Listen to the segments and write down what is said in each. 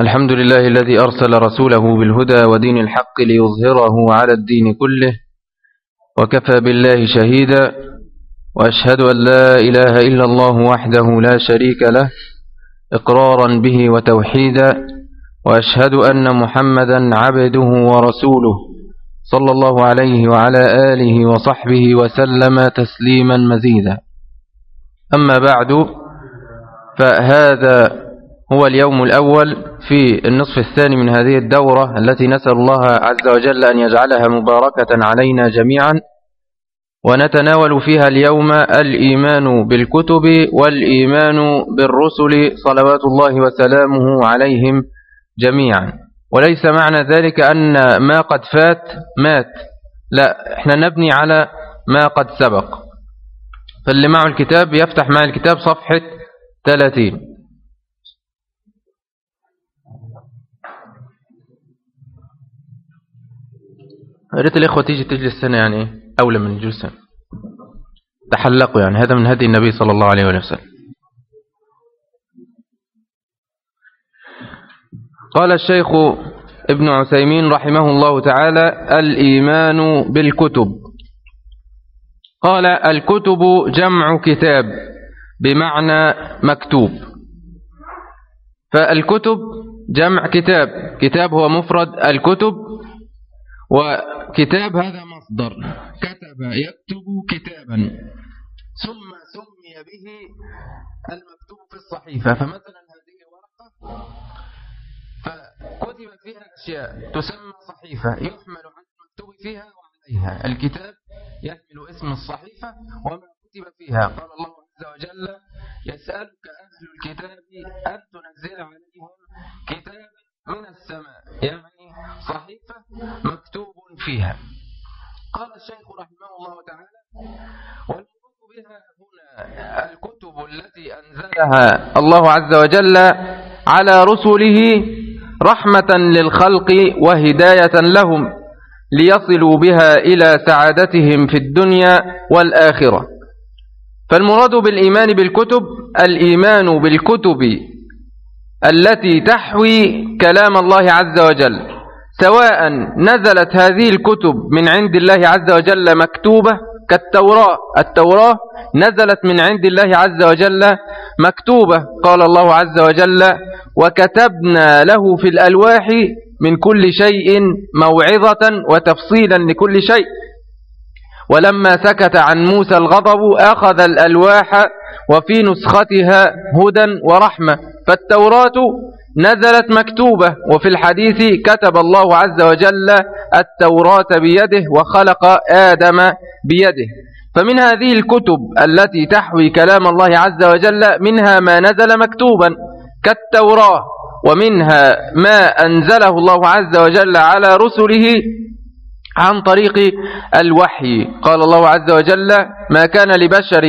الحمد لله الذي أرسل رسوله بالهدى ودين الحق ليظهره على الدين كله وكفى بالله شهيدا وأشهد أن لا إله إلا الله وحده لا شريك له إقرارا به وتوحيدا وأشهد أن محمدا عبده ورسوله. صلى الله عليه وعلى آله وصحبه وسلم تسليما مزيدا. أما بعد فهذا هو اليوم الأول في النصف الثاني من هذه الدورة التي نسأل الله عز وجل أن يجعلها مباركة علينا جميعا ونتناول فيها اليوم الإيمان بالكتب والإيمان بالرسل صلوات الله وسلامه عليهم جميعا. وليس معنى ذلك أن ما قد فات مات. لا إحنا نبني على ما قد سبق. فاللي معه الكتاب يفتح مع الكتاب صفحة 30 ريت الإخوة تيجي تجلس هنا يعني أولى من الجلوس تحلقوا يعني هذا من هدي النبي صلى الله عليه وسلم. قال الشيخ ابن عثيمين رحمه الله تعالى الإيمان بالكتب. قال الكتب جمع كتاب بمعنى مكتوب. فالكتب جمع كتاب. كتاب هو مفرد الكتب وكتاب هذا مصدر. كتب يكتب كتابا ثم سمي به المكتوب في الصحيفة. فمثلا هذه ورقة فكتب فيها أشياء تسمى صحيفة يحمل عن المكتوب فيها وعليها. الكتاب يحمل اسم الصحيفة وما كتب فيها. قال الله عز وجل يسألك أهل الكتاب أن تنزل عليهم كتابا من السماء. يعني صحيفة مكتوب فيها. قال الشيخ رحمه الله تعالى والمراد بها هنا الكتب التي أنزلها الله عز وجل على رسله رحمة للخلق وهداية لهم ليصلوا بها إلى سعادتهم في الدنيا والآخرة. فالمراد بالإيمان بالكتب الإيمان بالكتب التي تحوي كلام الله عز وجل. سواء نزلت هذه الكتب من عند الله عز وجل مكتوبة كالتوراة. التوراة نزلت من عند الله عز وجل مكتوبة قال الله عز وجل وكتبنا له في الألواح من كل شيء موعظة وتفصيلا لكل شيء. ولما سكت عن موسى الغضب أخذ الألواح وفي نسختها هدى ورحمة. فالتوراة نزلت مكتوبة وفي الحديث كتب الله عز وجل التوراة بيده وخلق آدم بيده. فمن هذه الكتب التي تحوي كلام الله عز وجل منها ما نزل مكتوبا كالتوراة ومنها ما أنزله الله عز وجل على رسله عن طريق الوحي. قال الله عز وجل ما كان لبشر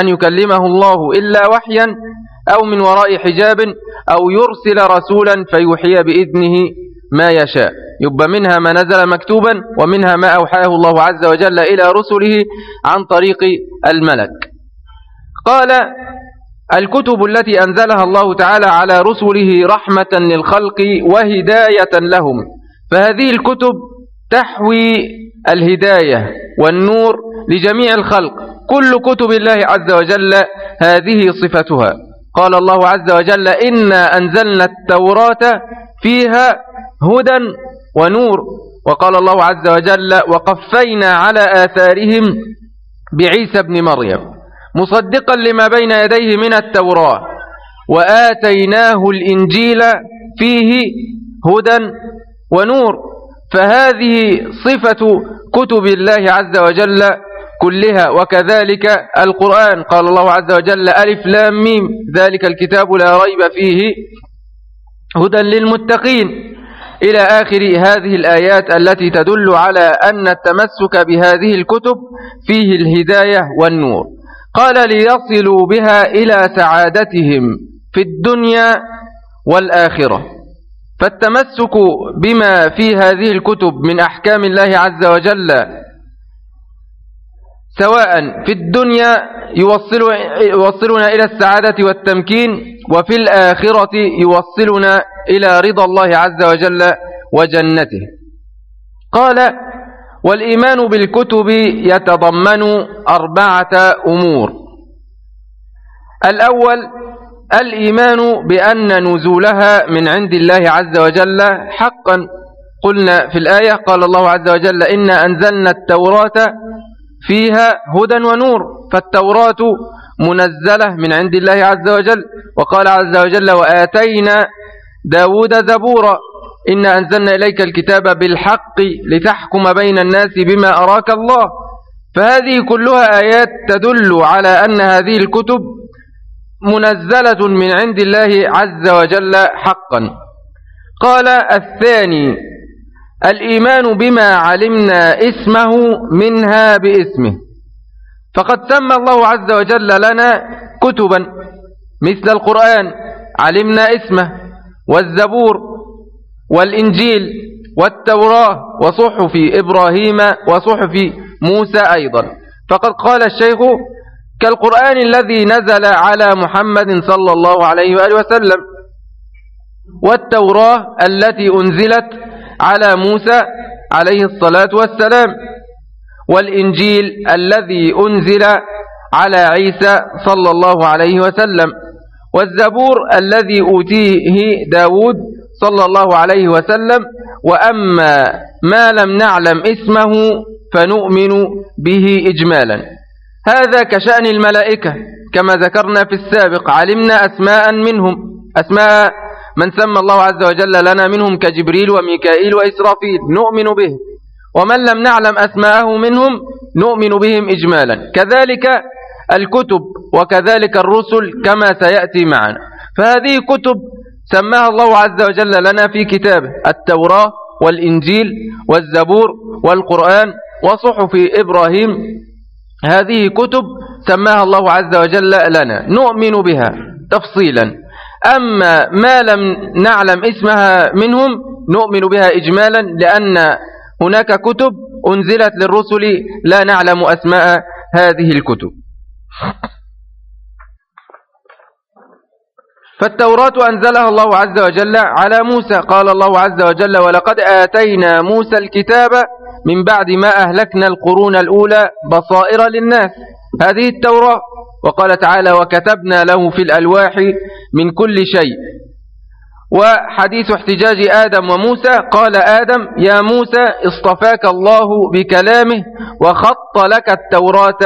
أن يكلمه الله إلا وحيا أو من وراء حجاب أو يرسل رسولا فيوحي بإذنه ما يشاء. يبقى منها ما نزل مكتوبا ومنها ما أوحاه الله عز وجل إلى رسله عن طريق الملك. قال الكتب التي أنزلها الله تعالى على رسله رحمة للخلق وهداية لهم. فهذه الكتب تحوي الهداية والنور لجميع الخلق. كل كتب الله عز وجل هذه صفتها. قال الله عز وجل إنا أنزلنا التوراة فيها هدى ونور. وقال الله عز وجل وقفينا على آثارهم بعيسى بن مريم مصدقا لما بين يديه من التوراة وآتيناه الإنجيل فيه هدى ونور. فهذه صفة كتب الله عز وجل كلها وكذلك القرآن. قال الله عز وجل ألف لام ميم. ذلك الكتاب لا ريب فيه هدى للمتقين. إلى آخر هذه الآيات التي تدل على أن التمسك بهذه الكتب فيه الهداية والنور. قال ليصلوا بها إلى سعادتهم في الدنيا والآخرة. فالتمسك بما في هذه الكتب من أحكام الله عز وجل سواء في الدنيا يوصل يوصلنا إلى السعادة والتمكين وفي الآخرة يوصلنا إلى رضا الله عز وجل وجنته. قال والإيمان بالكتب يتضمن أربعة أمور. الأول الإيمان بأن نزولها من عند الله عز وجل حقا. قلنا في الآية قال الله عز وجل إنا أنزلنا التوراة فيها هدى ونور فالتوراة منزلة من عند الله عز وجل. وقال عز وجل وآتينا داود زبورا إنا أنزلنا إليك الكتاب بالحق لتحكم بين الناس بما أراك الله. فهذه كلها آيات تدل على أن هذه الكتب منزلة من عند الله عز وجل حقا. قال الثاني الإيمان بما علمنا اسمه منها باسمه. فقد سمى الله عز وجل لنا كتبا مثل القرآن علمنا اسمه والزبور والإنجيل والتوراة وصحف إبراهيم وصحف موسى أيضا. فقد قال الشيخ كالقرآن الذي نزل على محمد صلى الله عليه وآله وسلم والتوراة التي أنزلت على موسى عليه الصلاة والسلام. والإنجيل الذي أنزل على عيسى صلى الله عليه وسلم. والزبور الذي أوتيه داود صلى الله عليه وسلم. وأما ما لم نعلم اسمه فنؤمن به إجمالا. هذا كشأن الملائكة كما ذكرنا في السابق علمنا أسماء منهم أسماء من سمى الله عز وجل لنا منهم كجبريل وميكائيل وإسرافيل نؤمن به. ومن لم نعلم أسماءه منهم نؤمن بهم إجمالا. كذلك الكتب وكذلك الرسل كما سيأتي معنا. فهذه كتب سماها الله عز وجل لنا في كتابه التوراة والإنجيل والزبور والقرآن وصحف إبراهيم. هذه كتب سماها الله عز وجل لنا. نؤمن بها تفصيلا. أما ما لم نعلم اسمها منهم نؤمن بها إجمالا لأن هناك كتب أنزلت للرسل لا نعلم أسماء هذه الكتب. فالتوراة أنزلها الله عز وجل على موسى قال الله عز وجل ولقد آتينا موسى الكتاب من بعد ما أهلكنا القرون الأولى بصائر للناس. هذه التوراة وقال تعالى وكتبنا له في الألواح من كل شيء. وحديث احتجاج آدم وموسى قال آدم يا موسى اصطفاك الله بكلامه وخط لك التوراة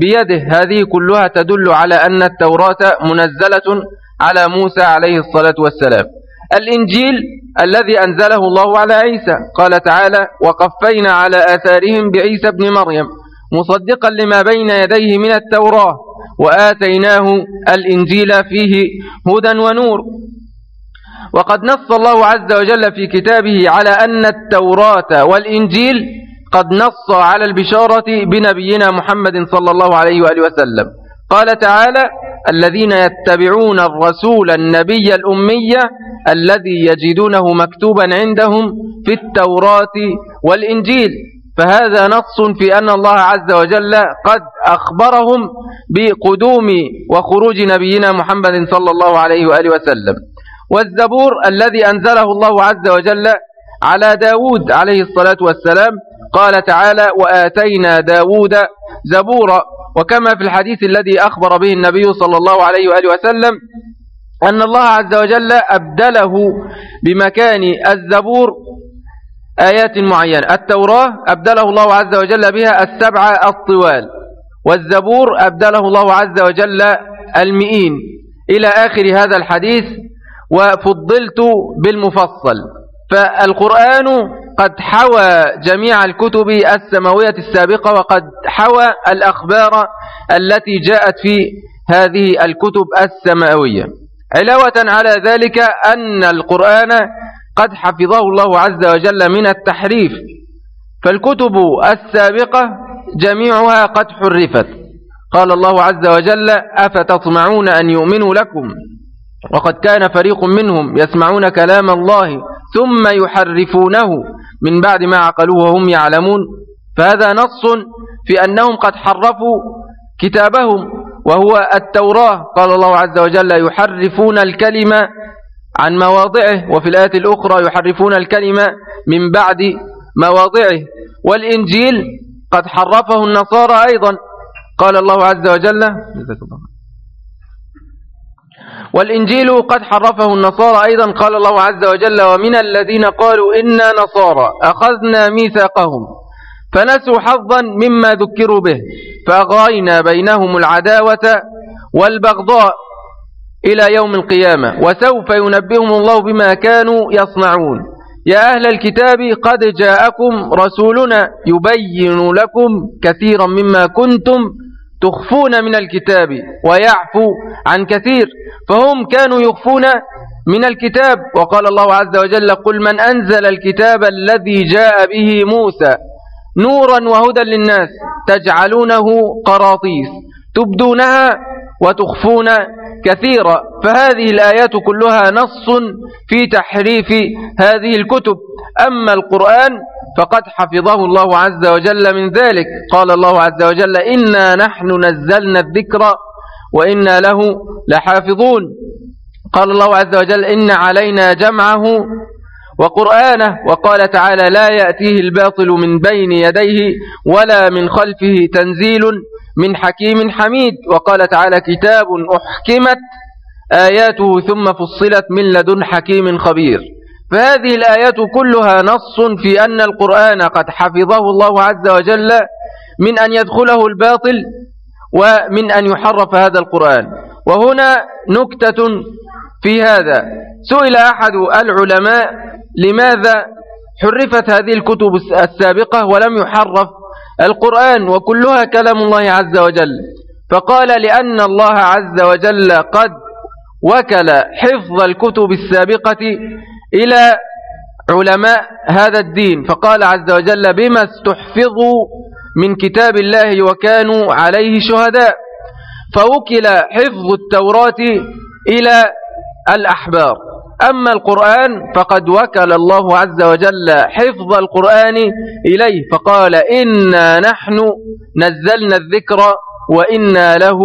بيده. هذه كلها تدل على أن التوراة منزلة على موسى عليه الصلاة والسلام. الإنجيل الذي أنزله الله على عيسى قال تعالى وقفينا على آثارهم بعيسى بن مريم مصدقا لما بين يديه من التوراة. وآتيناه الإنجيل فيه هدى ونور. وقد نص الله عز وجل في كتابه على أن التوراة والإنجيل قد نص على البشارة بنبينا محمد صلى الله عليه وآله وسلم. قال تعالى الذين يتبعون الرسول النبي الأمية الذي يجدونه مكتوبا عندهم في التوراة والإنجيل. فهذا نص في أن الله عز وجل قد أخبرهم بقدوم وخروج نبينا محمد صلى الله عليه وآله وسلم. والزبور الذي أنزله الله عز وجل على داود عليه الصلاة والسلام قال تعالى وآتينا داود زبورا وكما في الحديث الذي أخبر به النبي صلى الله عليه وآله وسلم أن الله عز وجل أبدله بمكان الزبور آيات معينة. التوراة أبدله الله عز وجل بها السبع الطوال والزبور أبدله الله عز وجل المئين. إلى آخر هذا الحديث وفضلت بالمفصل. فالقرآن قد حوى جميع الكتب السماوية السابقة وقد حوى الأخبار التي جاءت في هذه الكتب السماوية. علاوة على ذلك أن القرآن قد حفظه الله عز وجل من التحريف فالكتب السابقة جميعها قد حرفت. قال الله عز وجل أفتطمعون أن يؤمنوا لكم؟ وقد كان فريق منهم يسمعون كلام الله ثم يحرفونه من بعد ما عقلوه وهم يعلمون. فهذا نص في أنهم قد حرفوا كتابهم وهو التوراة. قال الله عز وجل يحرفون الكلمة عن مواضعه وفي الآية الأخرى يحرفون الكلمة من بعد مواضعه. والإنجيل قد حرفه النصارى أيضا. قال الله عز وجل والإنجيل قد حرفه النصارى أيضا. قال الله عز وجل ومن الذين قالوا إنا نصارى أخذنا ميثاقهم فنسوا حظا مما ذكروا به فأغرينا بينهم العداوة والبغضاء. إلى يوم القيامة وسوف ينبئهم الله بما كانوا يصنعون. يا أهل الكتاب قد جاءكم رسولنا يبين لكم كثيرا مما كنتم تخفون من الكتاب ويعفو عن كثير. فهم كانوا يخفون من الكتاب وقال الله عز وجل قل من أنزل الكتاب الذي جاء به موسى نورا وهدى للناس تجعلونه قراطيس تبدونها وتخفون كثيرا. فهذه الآيات كلها نص في تحريف هذه الكتب. أما القرآن فقد حفظه الله عز وجل من ذلك. قال الله عز وجل إنا نحن نزلنا الذكر وإنا له لحافظون. قال الله عز وجل إن علينا جمعه وقرآنه. وقال تعالى لا يأتيه الباطل من بين يديه ولا من خلفه تنزيل. من حكيم حميد. وقال تعالى كتاب أحكمت آياته ثم فصلت من لدن حكيم خبير. فهذه الآيات كلها نص في أن القرآن قد حفظه الله عز وجل من أن يدخله الباطل ومن أن يحرف هذا القرآن. وهنا نكتة في هذا. سئل أحد العلماء لماذا حرفت هذه الكتب السابقة ولم يحرف القرآن وكلها كلام الله عز وجل. فقال لأن الله عز وجل قد وكل حفظ الكتب السابقة إلى علماء هذا الدين. فقال عز وجل بما استحفظوا من كتاب الله وكانوا عليه شهداء. فوكل حفظ التوراة إلى الأحبار. أما القرآن فقد وكل الله عز وجل حفظ القرآن إليه فقال إنا نحن نزلنا الذكر وإنا له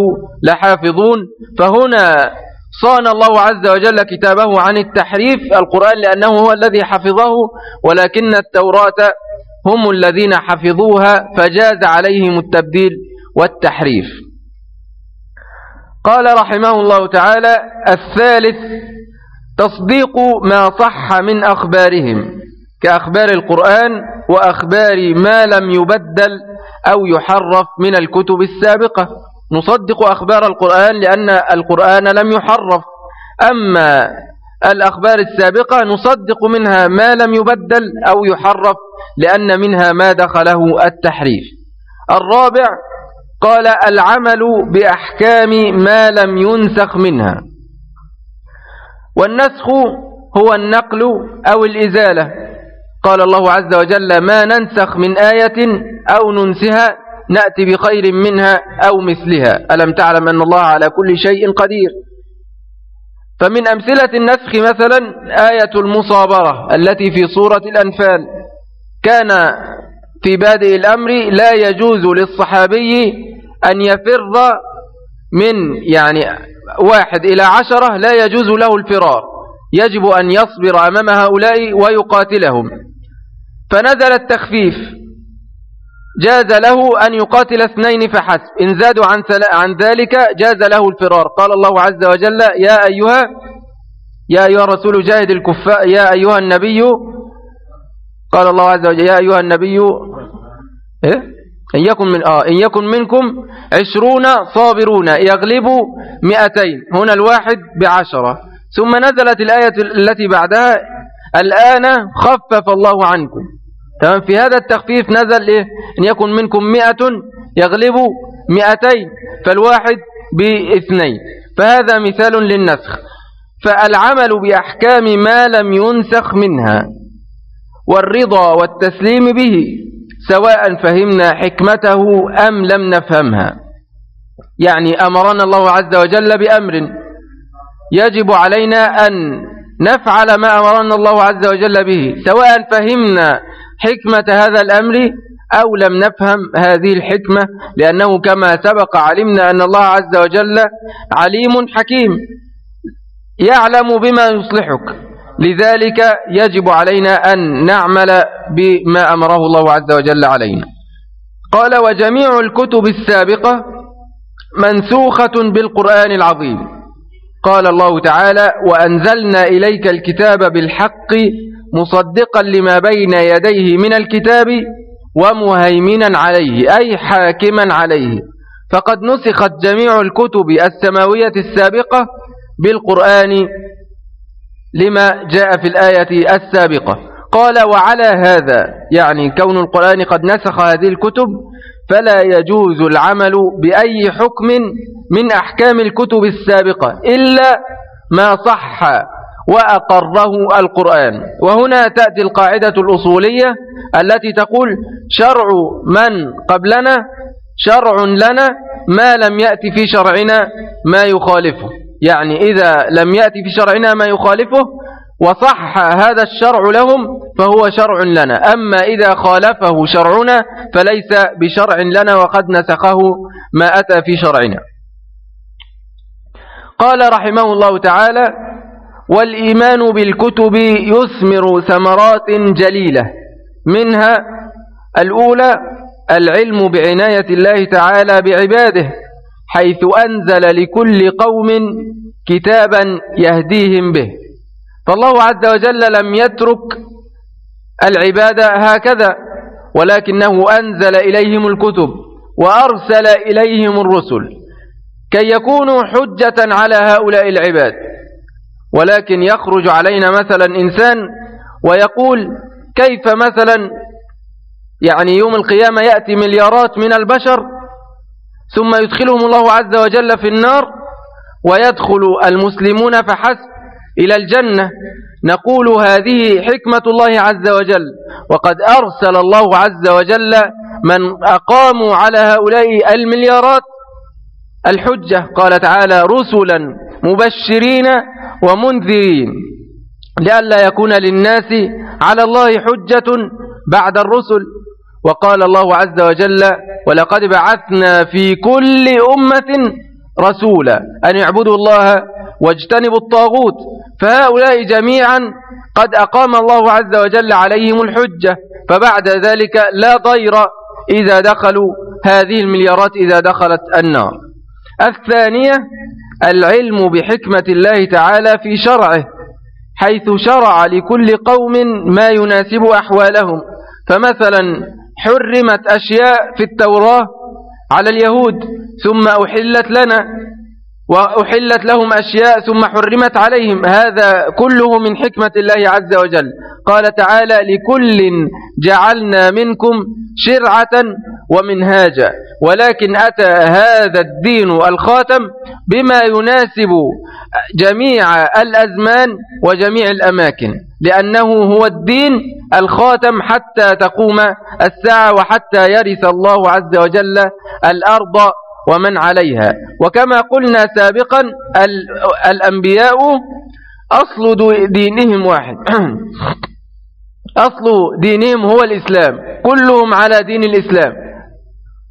لحافظون فهنا صان الله عز وجل كتابه عن التحريف القرآن لأنه هو الذي حفظه ولكن التوراة هم الذين حفظوها فجاز عليهم التبديل والتحريف. قال رحمه الله تعالى الثالث تصديق ما صح من أخبارهم كأخبار القرآن وأخبار ما لم يبدل أو يحرف من الكتب السابقة. نصدق أخبار القرآن لأن القرآن لم يحرف. أما الأخبار السابقة نصدق منها ما لم يبدل أو يحرف لأن منها ما دخله التحريف. الرابع قال العمل بأحكام ما لم ينسخ منها. والنسخ هو النقل أو الإزالة. قال الله عز وجل ما ننسخ من آية أو ننسها نأتي بخير منها أو مثلها. ألم تعلم أن الله على كل شيء قدير؟ فمن أمثلة النسخ مثلا آية المصابرة التي في سورة الأنفال. كان في بادئ الأمر لا يجوز للصحابي أن يفر من يعني واحد إلى عشرة لا يجوز له الفرار. يجب أن يصبر أمام هؤلاء ويقاتلهم. فنزل التخفيف. جاز له أن يقاتل اثنين فحسب. إن زادوا عن, عن ذلك جاز له الفرار. قال الله عز وجل يا أيها يا أيها الرسول جاهد الكفاء يا أيها النبي. قال الله عز وجل يا أيها النبي. إيه؟ إن يكن, من آه إن يكن منكم عشرون صابرون يغلبوا مئتين. هنا الواحد بعشرة. ثم نزلت الآية التي بعدها الآن خفف الله عنكم. تمام؟ في هذا التخفيف نزل إيه؟ إن يكن منكم مئة يغلبوا مئتين. فالواحد باثنين. فهذا مثال للنسخ. فالعمل بأحكام ما لم ينسخ منها والرضا والتسليم به. سواء فهمنا حكمته أم لم نفهمها. يعني أمرنا الله عز وجل بأمر يجب علينا أن نفعل ما أمرنا الله عز وجل به سواء فهمنا حكمة هذا الأمر أو لم نفهم هذه الحكمة لأنه كما سبق علمنا أن الله عز وجل عليم حكيم يعلم بما يصلحك. لذلك يجب علينا أن نعمل بما أمره الله عز وجل علينا. قال وجميع الكتب السابقة منسوخة بالقرآن العظيم. قال الله تعالى وأنزلنا إليك الكتاب بالحق مصدقا لما بين يديه من الكتاب ومهيمنا عليه أي حاكما عليه. فقد نسخت جميع الكتب السماوية السابقة بالقرآن لما جاء في الآية السابقة. قال وعلى هذا يعني كون القرآن قد نسخ هذه الكتب فلا يجوز العمل بأي حكم من أحكام الكتب السابقة إلا ما صح وأقره القرآن. وهنا تأتي القاعدة الأصولية التي تقول شرع من قبلنا شرع لنا ما لم يأتي في شرعنا ما يخالفه. يعني إذا لم يأتي في شرعنا ما يخالفه وصح هذا الشرع لهم فهو شرع لنا. أما إذا خالفه شرعنا فليس بشرع لنا وقد نسخه ما أتى في شرعنا. قال رحمه الله تعالى والإيمان بالكتب يثمر ثمرات جليلة منها الأولى العلم بعناية الله تعالى بعباده حيث أنزل لكل قوم كتابا يهديهم به. فالله عز وجل لم يترك العبادة هكذا ولكنه أنزل إليهم الكتب وأرسل إليهم الرسل كي يكونوا حجة على هؤلاء العباد. ولكن يخرج علينا مثلا إنسان ويقول كيف مثلا يعني يوم القيامة يأتي مليارات من البشر ثم يدخلهم الله عز وجل في النار ويدخل المسلمون فحسب إلى الجنة. نقول هذه حكمة الله عز وجل. وقد أرسل الله عز وجل من أقاموا على هؤلاء المليارات الحجة. قال تعالى رسلا مبشرين ومنذرين لئلا يكون للناس على الله حجة بعد الرسل. وقال الله عز وجل ولقد بعثنا في كل أمة رسولا أن يعبدوا الله واجتنبوا الطاغوت فهؤلاء جميعا قد أقام الله عز وجل عليهم الحجة فبعد ذلك لا ضير إذا دخلوا هذه المليارات إذا دخلت النار الثانية العلم بحكمة الله تعالى في شرعه حيث شرع لكل قوم ما يناسب أحوالهم فمثلا حرمت أشياء في التوراة على اليهود ثم أحلت لنا وأحلت لهم أشياء ثم حرمت عليهم. هذا كله من حكمة الله عز وجل. قال تعالى لكل جعلنا منكم شرعة ومنهاجا. ولكن أتى هذا الدين الخاتم بما يناسب جميع الأزمان وجميع الأماكن. لأنه هو الدين الخاتم حتى تقوم الساعة وحتى يرث الله عز وجل الأرض ومن عليها. وكما قلنا سابقا الأنبياء أصل دينهم واحد. أصل دينهم هو الإسلام. كلهم على دين الإسلام.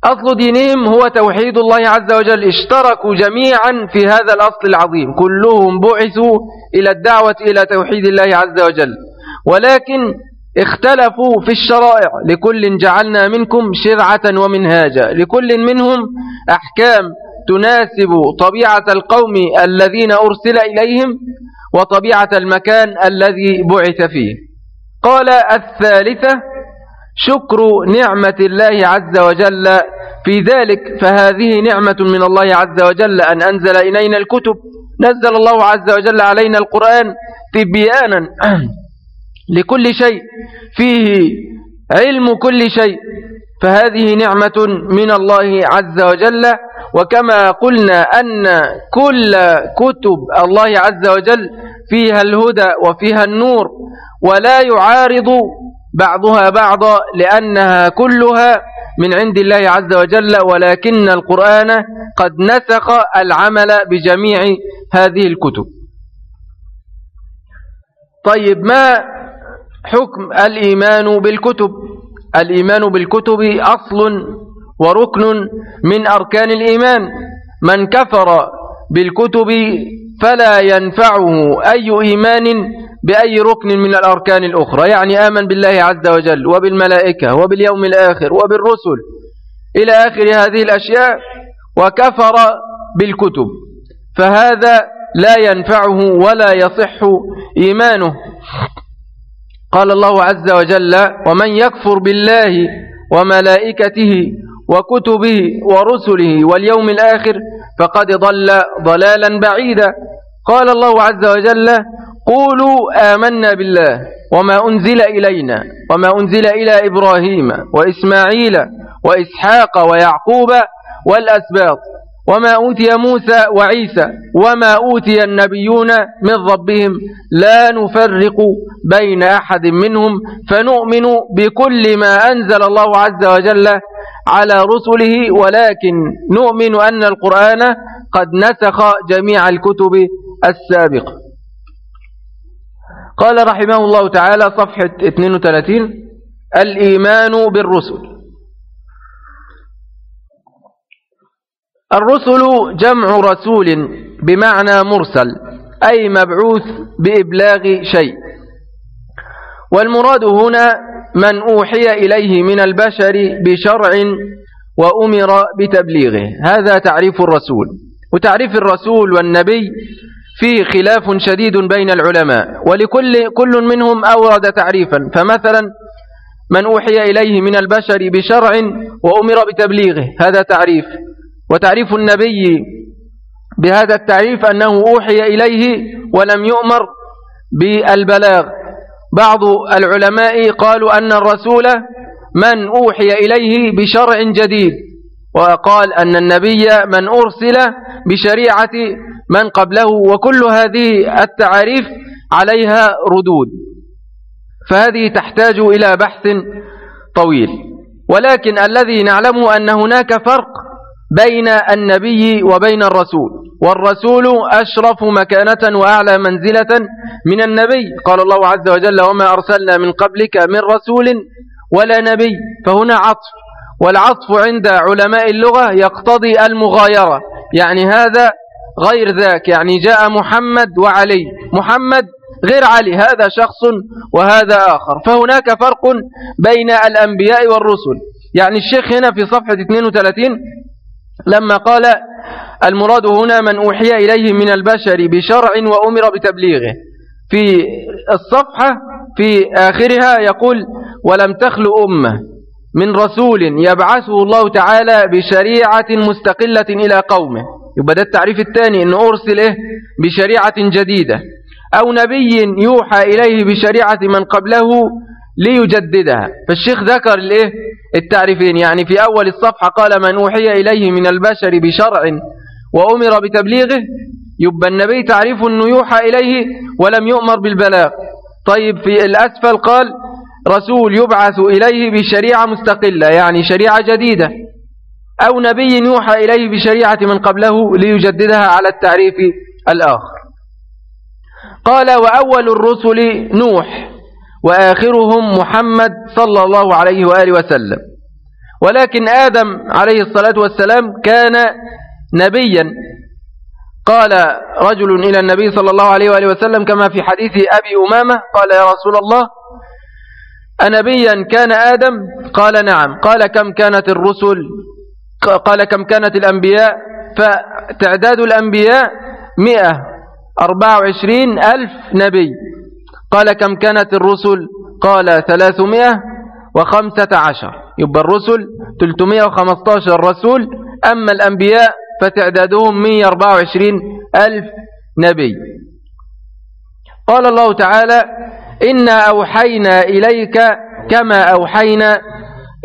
أصل دينهم هو توحيد الله عز وجل. اشتركوا جميعا في هذا الأصل العظيم. كلهم بعثوا إلى الدعوة إلى توحيد الله عز وجل. ولكن اختلفوا في الشرائع. لكل جعلنا منكم شرعة ومنهاجا. لكل منهم أحكام تناسب طبيعة القوم الذين أرسل إليهم وطبيعة المكان الذي بعث فيه. قال الثالثة شكر نعمة الله عز وجل. في ذلك فهذه نعمة من الله عز وجل أن أنزل إلينا الكتب. نزل الله عز وجل علينا القرآن تبيانا لكل شيء فيه علم كل شيء. فهذه نعمة من الله عز وجل. وكما قلنا أن كل كتب الله عز وجل فيها الهدى وفيها النور ولا يعارض بعضها بعضا لأنها كلها من عند الله عز وجل ولكن القرآن قد نسخ العمل بجميع هذه الكتب. طيب ما حكم الإيمان بالكتب؟ الإيمان بالكتب أصل وركن من أركان الإيمان. من كفر بالكتب فلا ينفعه أي إيمان بأي ركن من الأركان الأخرى. يعني آمن بالله عز وجل وبالملائكة وباليوم الآخر وبالرسل إلى آخر هذه الأشياء وكفر بالكتب. فهذا لا ينفعه ولا يصح إيمانه. قال الله عز وجل ومن يكفر بالله وملائكته وكتبه ورسله واليوم الآخر فقد ضل ضلالا بعيدا قال الله عز وجل قولوا آمنا بالله وما أنزل إلينا وما أنزل إلى إبراهيم وإسماعيل وإسحاق ويعقوب والأسباط وما أوتي موسى وعيسى وما أوتي النبيون من ربهم لا نفرق بين أحد منهم فنؤمن بكل ما أنزل الله عز وجل على رسله ولكن نؤمن أن القرآن قد نسخ جميع الكتب السابقة قال رحمه الله تعالى صفحة 32 الإيمان بالرسل. الرسل جمع رسول بمعنى مرسل أي مبعوث بإبلاغ شيء. والمراد هنا من أوحي إليه من البشر بشرع وأمر بتبليغه. هذا تعريف الرسول. وتعريف الرسول والنبي فيه خلاف شديد بين العلماء ولكل كل منهم أورد تعريفا. فمثلا من أوحي إليه من البشر بشرع وأمر بتبليغه هذا تعريف. وتعريف النبي بهذا التعريف أنه أوحي إليه ولم يؤمر بالبلاغ. بعض العلماء قالوا أن الرسول من أوحي إليه بشرع جديد وقال أن النبي من أرسل بشريعة من قبله وكل هذه التعاريف عليها ردود. فهذه تحتاج إلى بحث طويل. ولكن الذي نعلمه أن هناك فرق بين النبي وبين الرسول. والرسول أشرف مكانة وأعلى منزلة من النبي. قال الله عز وجل وما أرسلنا من قبلك من رسول ولا نبي. فهنا عطف. والعطف عند علماء اللغة يقتضي المغايرة. يعني هذا غير ذاك يعني جاء محمد وعلي. محمد غير علي هذا شخص وهذا آخر. فهناك فرق بين الأنبياء والرسل. يعني الشيخ هنا في صفحة 32 لما قال المراد هنا من أوحي إليه من البشر بشرع وأمر بتبليغه. في الصفحة في آخرها يقول ولم تخل أمة من رسول يبعثه الله تعالى بشريعة مستقلة إلى قومه. يبقى ده التعريف الثاني أنه أرسل إيه؟ بشريعة جديدة. أو نبي يوحى إليه بشريعة من قبله ليجددها. فالشيخ ذكر الإيه؟ التعريفين. يعني في أول الصفحة قال من أوحي إليه من البشر بشرع وأمر بتبليغه. يبقى النبي تعريف أنه يوحى إليه ولم يؤمر بالبلاغ. طيب في الأسفل قال رسول يبعث إليه بشريعة مستقلة. يعني شريعة جديدة. أو نبي يوحى إليه بشريعة من قبله ليجددها على التعريف الآخر. قال وأول الرسل نوح وآخرهم محمد صلى الله عليه وآله وسلم. ولكن آدم عليه الصلاة والسلام كان نبيا. قال رجل إلى النبي صلى الله عليه وآله وسلم كما في حديث أبي أمامة قال يا رسول الله أنبيا كان آدم؟ قال نعم. قال كم كانت الرسل؟ قال كم كانت الأنبياء؟ فتعداد الأنبياء مئة أربعة وعشرين ألف نبي. قال كم كانت الرسل؟ قال ثلاثمائة وخمسة عشر. يبقى الرسل تلتمائة وخمستاشر رسول. أما الأنبياء فتعدادهم مية أربعة وعشرين ألف نبي. قال الله تعالى إنا أوحينا إليك كما أوحينا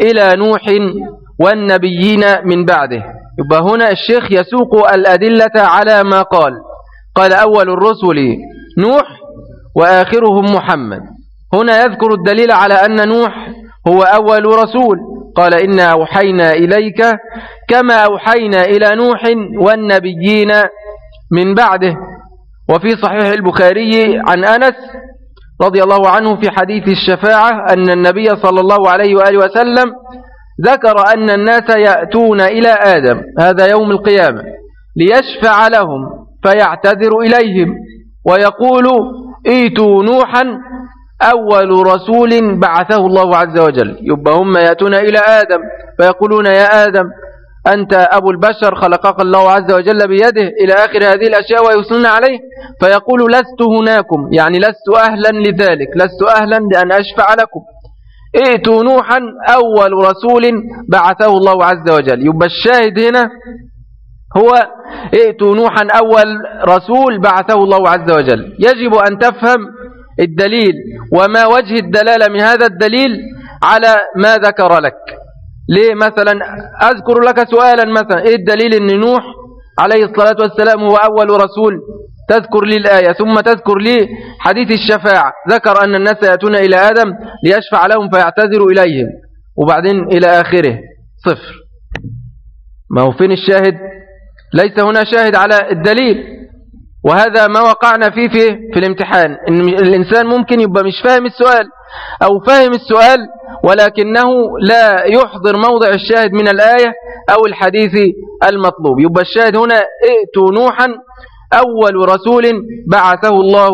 إلى نوح والنبيين من بعده. يبقى هنا الشيخ يسوق الأدلة على ما قال. قال أول الرسل نوح وآخرهم محمد. هنا يذكر الدليل على أن نوح هو أول رسول. قال إنا أوحينا إليك كما أوحينا إلى نوح والنبيين من بعده. وفي صحيح البخاري عن أنس رضي الله عنه في حديث الشفاعة أن النبي صلى الله عليه وآله وسلم ذكر أن الناس يأتون إلى آدم هذا يوم القيامة ليشفع لهم فيعتذر إليهم ويقول إيتوا نوحا أول رسول بعثه الله عز وجل. يبقى هم يأتون إلى آدم فيقولون يا آدم أنت أبو البشر خلقك الله عز وجل بيده إلى آخر هذه الأشياء ويثنون عليه. فيقول لست هناكم يعني لست أهلا لذلك لست أهلا لأن أشفع لكم. ائتوا نوحا أول رسول بعثه الله عز وجل. يبقى الشاهد هنا هو ائتوا نوحا أول رسول بعثه الله عز وجل. يجب أن تفهم الدليل وما وجه الدلالة من هذا الدليل على ما ذكر لك. ليه؟ مثلا أذكر لك سؤالا مثلا. إيه الدليل أن نوح عليه الصلاة والسلام هو أول رسول تذكر لي الآية ثم تذكر لي حديث الشفاعة. ذكر أن الناس يأتون إلى آدم ليشفع لهم فيعتذر إليهم. وبعدين إلى آخره. صفر. ما هو فين الشاهد؟ ليس هنا شاهد على الدليل. وهذا ما وقعنا فيه في, في الامتحان. إن الإنسان ممكن يبقى مش فاهم السؤال أو فاهم السؤال ولكنه لا يحضر موضع الشاهد من الآية أو الحديث المطلوب. يبقى الشاهد هنا ائتوا نوحا أول رسول بعثه الله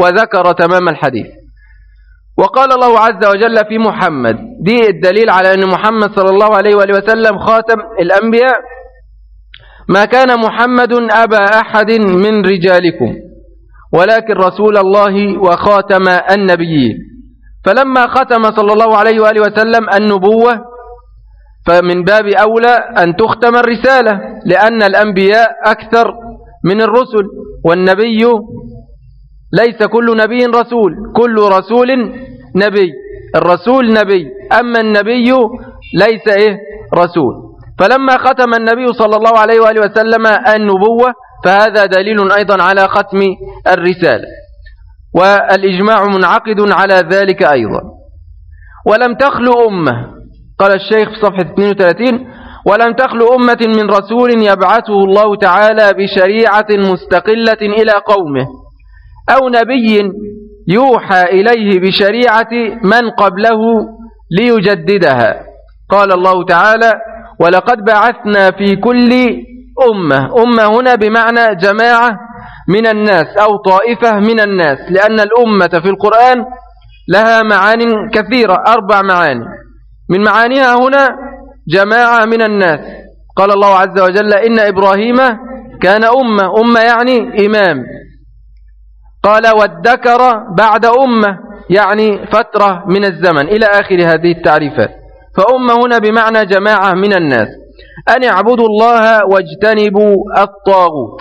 وذكر تمام الحديث. وقال الله عز وجل في محمد دي الدليل على أن محمد صلى الله عليه وآله وسلم خاتم الأنبياء. ما كان محمد أبا أحد من رجالكم ولكن رسول الله وخاتم النبيين. فلما ختم صلى الله عليه وآله وسلم النبوة فمن باب أولى أن تختم الرسالة لأن الأنبياء أكثر من الرسل والنبي ليس كل نبي رسول كل رسول نبي. الرسول نبي أما النبي ليس إيه؟ رسول. فلما ختم النبي صلى الله عليه وآله وسلم النبوة فهذا دليل أيضا على ختم الرسالة. والإجماع منعقد على ذلك أيضا. ولم تخلو أمة. قال الشيخ في صفحة 32 ولم تخلو أمة من رسول يبعثه الله تعالى بشريعة مستقلة إلى قومه أو نبي يوحى إليه بشريعة من قبله ليجددها. قال الله تعالى ولقد بعثنا في كل أمة. أمة هنا بمعنى جماعة من الناس أو طائفة من الناس لأن الأمة في القرآن لها معان كثيرة أربع معاني. من معانيها هنا جماعة من الناس. قال الله عز وجل إن إبراهيم كان أمة أمة يعني إمام. قال وادكر بعد أمة يعني فترة من الزمن إلى آخر هذه التعريفات. فأمة هنا بمعنى جماعة من الناس. أن اعبدوا الله واجتنبوا الطاغوت.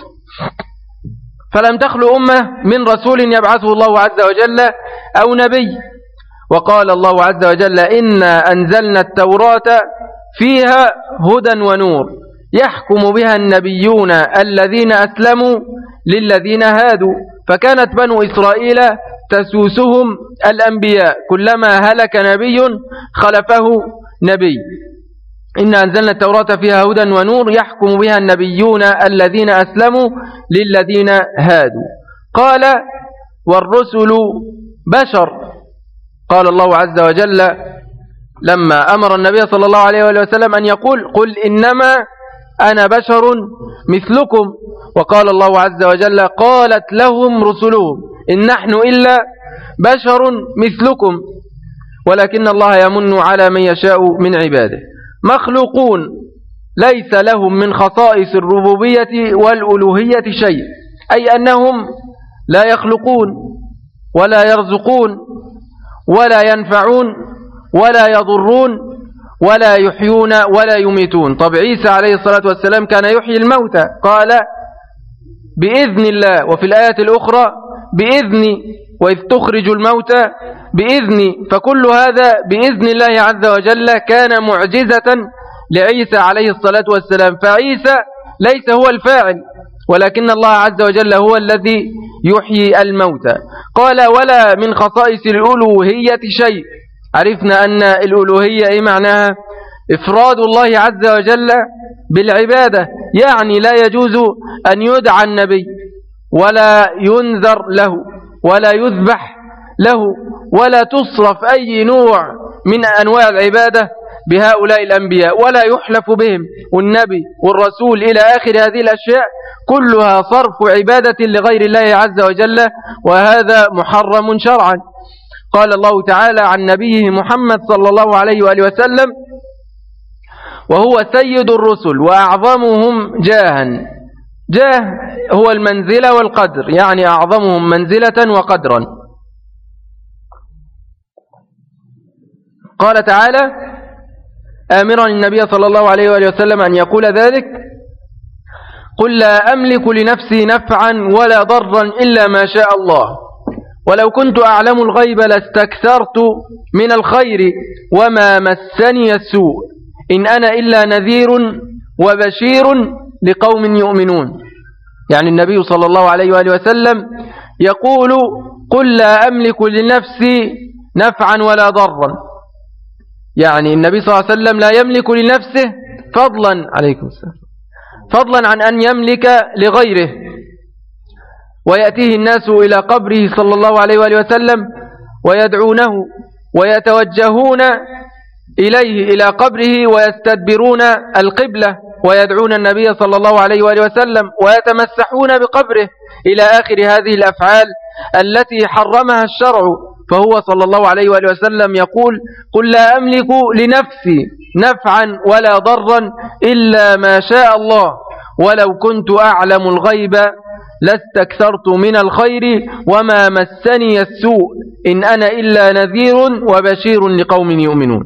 فلم تخلو أمة من رسول يبعثه الله عز وجل أو نبي. وقال الله عز وجل إنا أنزلنا التوراة فيها هدى ونور يحكم بها النبيون الذين أسلموا للذين هادوا. فكانت بنو إسرائيل تسوسهم الأنبياء. كلما هلك نبي خلفه نبي. إن أنزلنا التوراة فيها هدى ونور يحكم بها النبيون الذين أسلموا للذين هادوا. قال والرسل بشر. قال الله عز وجل لما أمر النبي صلى الله عليه وسلم أن يقول قل إنما أنا بشر مثلكم. وقال الله عز وجل قالت لهم رسلهم إن نحن إلا بشر مثلكم. ولكن الله يمن على من يشاء من عباده. مخلوقون ليس لهم من خصائص الربوبية والألوهية شيء أي أنهم لا يخلقون ولا يرزقون ولا ينفعون. ولا يضرون ولا يحيون ولا يميتون. طب عيسى عليه الصلاة والسلام كان يحيي الموتى. قال بإذن الله وفي الآية الأخرى بإذن وإذ تخرج الموتى بإذن فكل هذا بإذن الله عز وجل كان معجزة لعيسى عليه الصلاة والسلام. فعيسى ليس هو الفاعل ولكن الله عز وجل هو الذي يحيي الموتى. قال ولا من خصائص الألوهية شيء. عرفنا أن الألوهية إيه معناها؟ إفراد الله عز وجل بالعبادة. يعني لا يجوز أن يدعى النبي ولا ينذر له ولا يذبح له ولا تصرف أي نوع من أنواع العبادة بهؤلاء الأنبياء ولا يحلف بهم والنبي والرسول إلى آخر هذه الأشياء. كلها صرف عبادة لغير الله عز وجل وهذا محرم شرعا. قال الله تعالى عن نبيه محمد صلى الله عليه وآله وسلم وهو سيد الرسل وأعظمهم جاها. جاه هو المنزلة والقدر يعني أعظمهم منزلة وقدرا. قال تعالى آمرا النبي صلى الله عليه وآله وسلم أن يقول ذلك قل لا أملك لنفسي نفعا ولا ضرا إلا ما شاء الله. ولو كنت أعلم الغيب لاستكثرت من الخير وما مسني السوء إن أنا إلا نذير وبشير لقوم يؤمنون. يعني النبي صلى الله عليه وآله وسلم يقول قل لا أملك لنفسي نفعا ولا ضرا. يعني النبي صلى الله عليه وسلم لا يملك لنفسه فضلا عليكم السلام فضلا عن أن يملك لغيره. ويأتيه الناس إلى قبره صلى الله عليه وآله وسلم ويدعونه ويتوجهون إليه إلى قبره ويستدبرون القبلة ويدعون النبي صلى الله عليه وآله وسلم ويتمسحون بقبره إلى آخر هذه الأفعال التي حرمها الشرع. فهو صلى الله عليه وآله وسلم يقول قل لا أملك لنفسي نفعا ولا ضرا إلا ما شاء الله ولو كنت أعلم الغيب لاستكثرت من الخير وما مسني السوء إن أنا إلا نذير وبشير لقوم يؤمنون.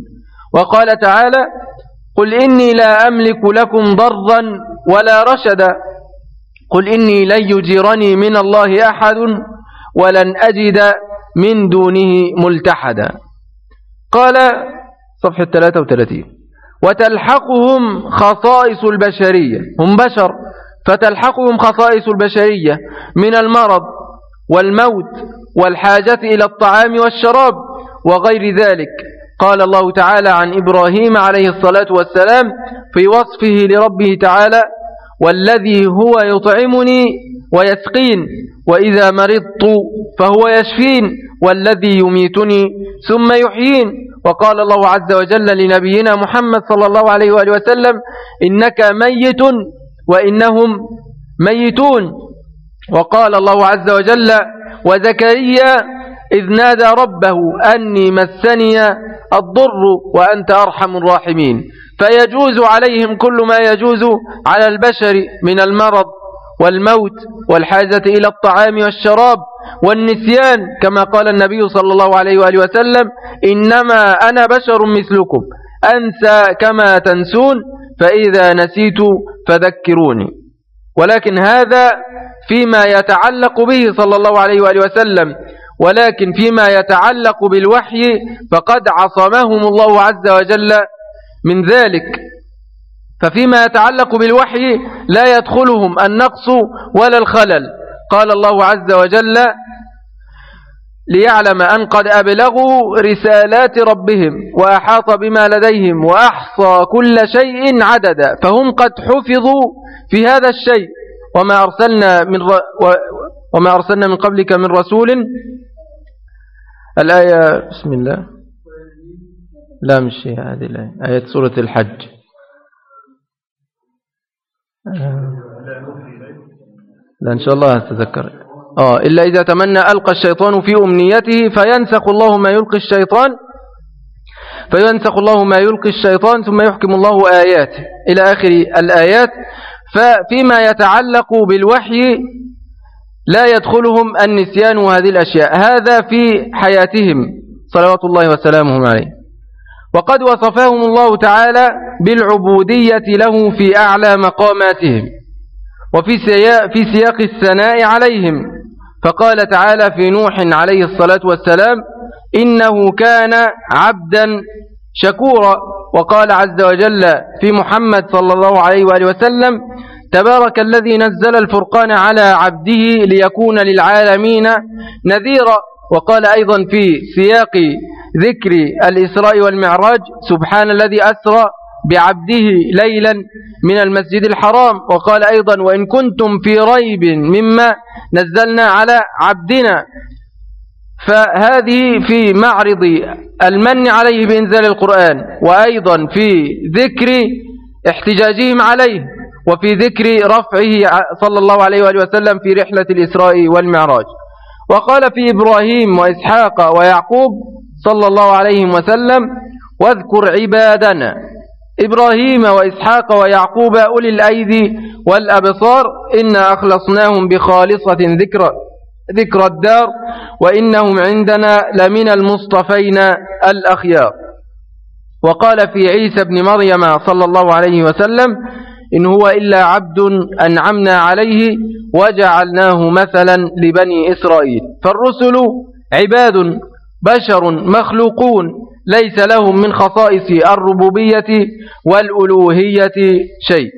وقال تعالى قل إني لا أملك لكم ضرا ولا رشدا. قل إني لن يجيرني من الله أحد ولن أجد من دونه ملتحدا. قال صفحة 33 وتلحقهم خصائص البشرية. هم بشر. فتلحقهم خصائص البشرية من المرض والموت والحاجة إلى الطعام والشراب وغير ذلك. قال الله تعالى عن إبراهيم عليه الصلاة والسلام في وصفه لربه تعالى والذي هو يطعمني ويسقين وإذا مرضت فهو يشفين والذي يميتني ثم يحيين. وقال الله عز وجل لنبينا محمد صلى الله عليه وآله وسلم إنك ميت وإنهم ميتون. وقال الله عز وجل وزكريا إذ نادى ربه أني مسني الضر وأنت أرحم الراحمين. فيجوز عليهم كل ما يجوز على البشر من المرض والموت والحاجة إلى الطعام والشراب والنسيان كما قال النبي صلى الله عليه وآله وسلم إنما أنا بشر مثلكم أنسى كما تنسون فإذا نسيت فذكروني. ولكن هذا فيما يتعلق به صلى الله عليه وآله وسلم. ولكن فيما يتعلق بالوحي فقد عصمهم الله عز وجل من ذلك. ففيما يتعلق بالوحي لا يدخلهم النقص ولا الخلل. قال الله عز وجل ليعلم أن قد أبلغوا رسالات ربهم وأحاط بما لديهم وأحصى كل شيء عددا فهم قد حفظوا في هذا الشيء. وما أرسلنا من ر... وما أرسلنا من قبلك من رسول. الآية بسم الله. لا مش هذه الآية. آية سورة الحج. لا إن شاء الله أتذكر. آه إلا إذا تمنى ألقى الشيطان في أمنيته فينسخ الله ما يلقي الشيطان فينسخ الله ما يلقي الشيطان ثم يحكم الله آياته إلى آخر الآيات. ففيما يتعلق بالوحي لا يدخلهم النسيان وهذه الأشياء. هذا في حياتهم صلوات الله وسلامه عليه. وقد وصفهم الله تعالى بالعبودية له في أعلى مقاماتهم وفي في سياق الثناء عليهم. فقال تعالى في نوح عليه الصلاة والسلام إنه كان عبدا شكورا. وقال عز وجل في محمد صلى الله عليه وآله وسلم تبارك الذي نزل الفرقان على عبده ليكون للعالمين نذيرا. وقال أيضا في سياق ذكر الإسراء والمعراج سبحان الذي أسرى بعبده ليلا من المسجد الحرام. وقال أيضا وإن كنتم في ريب مما نزلنا على عبدنا فهذه في معرض المن عليه بإنزال القرآن وأيضا في ذكر احتجاجهم عليه وفي ذكر رفعه صلى الله عليه وآله وسلم في رحلة الإسراء والمعراج. وقال في إبراهيم وإسحاق ويعقوب صلى الله عليه وسلم واذكر عبادنا. إبراهيم وإسحاق ويعقوب أولي الأيدي والأبصار إنا أخلصناهم بخالصة ذكر ذكر الدار وإنهم عندنا لمن المصطفين الأخيار. وقال في عيسى بن مريم صلى الله عليه وسلم إن هو إلا عبد أنعمنا عليه وجعلناه مثلا لبني إسرائيل. فالرسل عباد بشر مخلوقون ليس لهم من خصائص الربوبية والألوهية شيء.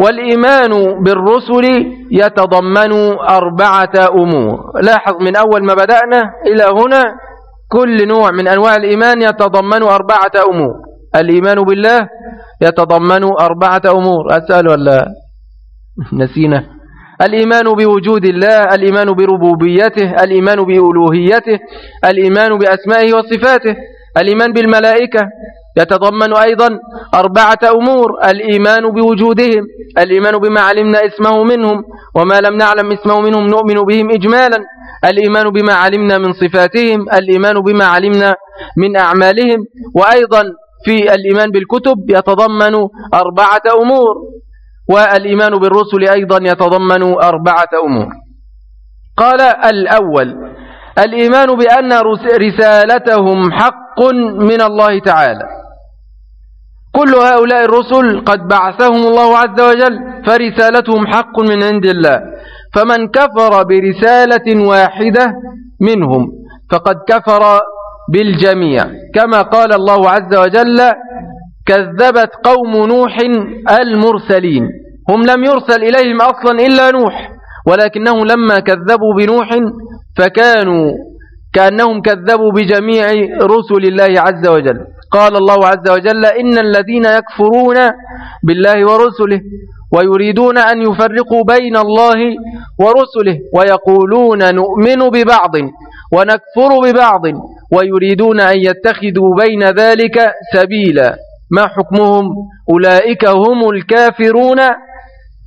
والإيمان بالرسل يتضمن أربعة أمور. لاحظ من أول ما بدأنا إلى هنا كل نوع من أنواع الإيمان يتضمن أربعة أمور. الإيمان بالله يتضمن أربعة أمور. أسأل ولا؟ نسينا. الإيمان بوجود الله الإيمان بربوبيته الإيمان بألوهيته الإيمان بأسمائه وصفاته الإيمان بالملائكة. يتضمن أيضا أربعة أمور الإيمان بوجودهم الإيمان بما علمنا اسمه منهم وما لم نعلم اسمه منهم نؤمن بهم إجمالا الإيمان بما علمنا من صفاتهم الإيمان بما علمنا من أعمالهم وأيضا في الإيمان بالكتب يتضمن أربعة أمور. والإيمان بالرسل أيضا يتضمن أربعة أمور. قال الأول الإيمان بأن رسالتهم حق من الله تعالى. كل هؤلاء الرسل قد بعثهم الله عز وجل فرسالتهم حق من عند الله. فمن كفر برسالة واحدة منهم فقد كفر بالجميع. كما قال الله عز وجل كذبت قوم نوح المرسلين. هم لم يرسل إليهم أصلا إلا نوح ولكنهم لما كذبوا بنوح فكانوا كأنهم كذبوا بجميع رسل الله عز وجل. قال الله عز وجل إن الذين يكفرون بالله ورسله ويريدون أن يفرقوا بين الله ورسله ويقولون نؤمن ببعض ونكفر ببعض ويريدون أن يتخذوا بين ذلك سبيلا. ما حكمهم؟ أولئك هم الكافرون